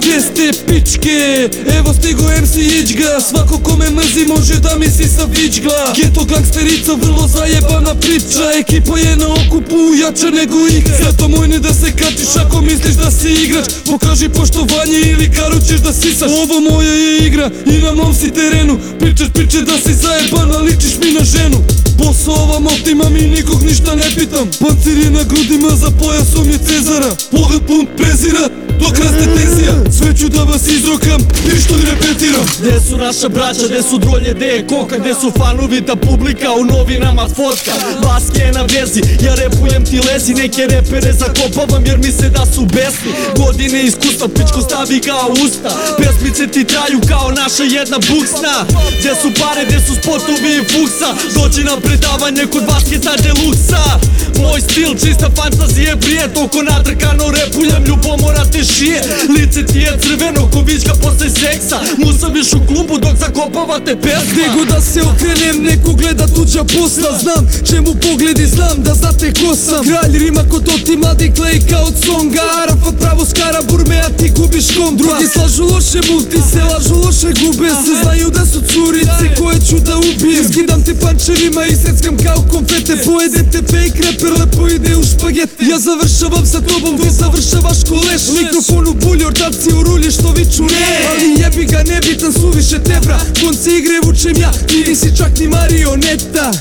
Gdje ste pičke? Evo stigo MC Iđga Svako kome mrzi može da mi sisa viđgla Geto gangsterica vrlo zajebana priča. Ekipa je na okupu jača nego igra Zato moj ne da se kačiš ako misliš da si igrač. Pokaži poštovanje ili karu ćeš da sisaš. Ovo moja je igra i na mom si terenu. Pričaš priče da si zajebana ličiš mi na ženu. Boso ova motima mi nikog ništa ne pitam. Pancir je na grudima za pojasom je Cezara. Pogled pun prezira dok raste tenzija ću da vas izrokam, ništa ne repetiram. Gde su naša braća, gde su drolje, gde je koka Gde su fanovi ta publika u novinama fotka Baske je na vezi, ja repujem ti lezi Neke repere zakopavam jer misle da su besni. Godine iskustva, pičko stavi ga u usta. Pesmice ti traju kao naša jedna buksna. Gde su pare, gde su spotovi i fuksa? Dođi na predavanje kod Vasketa Deluxa. Moj Мој стил, чиста фантазија брие Толку натркано репујам љубо мора те шие Лице ти е црвено, ко вичка после секса. Му виш у клубу док закопавате песма. Него да се окренем, неко гледа туѓа посна Знам, че му погледи, знам да знате ко сам. Краљ римакот оти млади клей као цонга Арафа право скара бурмеа ти губиш ком Други слажу лоше мулти, се лажу лоше губе. Се знају да су цурице кој чу да убије Скидам те панчерима и сецкам као конфете. Поедете фейк и lepo ide u špaget Ja završavam sa tobom, ti završavaš ko leš Mikrofon u bulji, ortavci u rulji što viču ne Ali jebi ga, nebitan suviše tebra. Konce igre vučem ja, ti nisi čak ni marioneta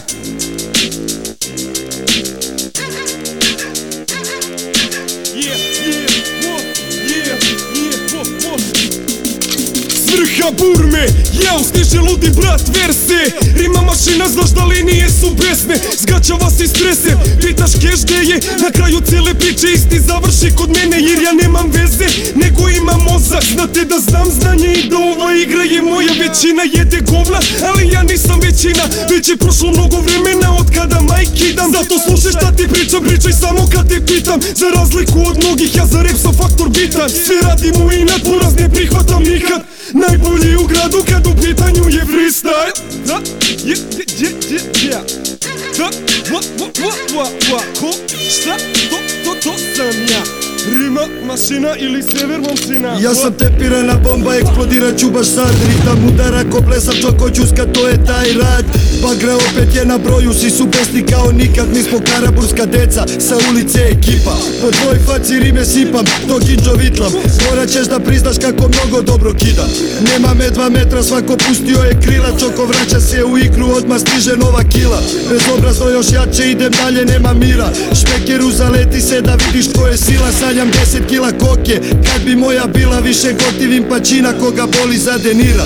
Svrha burme, ja stiže ludi brat verse? Rima mašina, znaš da linije su besne Zgačava se strese, pitaš keš gde je? Na kraju cijele priče isti završi kod mene Jer ja nemam veze, nego imam mozak. Znate da znam znanje i da ova igra je moja Većina jede govna, ali ja nisam većina. Već je prošlo mnogo vremena od kada majki dam Zato slušaj šta ti pričam, pričaj samo kad te pitam. Za razliku od mnogih, ja za rap sam faktor bitan. Sve radim u inat, poraz ne prihvatam nikad. Najbolji u gradu kad u pitanju je freestyle. Da, je, je, je, je, je. Da, wa, wa, wa, wa, wa. Ko, šta, to, mašina ili sever momčina? Ja sam tepirana bomba, eksplodirat ću baš sad Ritam udara ko plesam čoko čuska, to je taj rad. Bagra opet je na broju, svi su besni kao nikad Mi smo karaburska deca, sa ulice ekipa. Po tvoj faci rime sipam, to kinđo vitlam Morat ćeš da priznaš kako mnogo dobro kidam Nema me dva metra, svako pustio je krila Čoko vraća se u igru, odmah stiže nova kila. Bezobrazno još jače, idem dalje, nema mira. Šmekeru zaleti se da vidiš ko je sila Sanjam 10 kila koke, kad bi moja bila više gotivim pačina koga boli za denira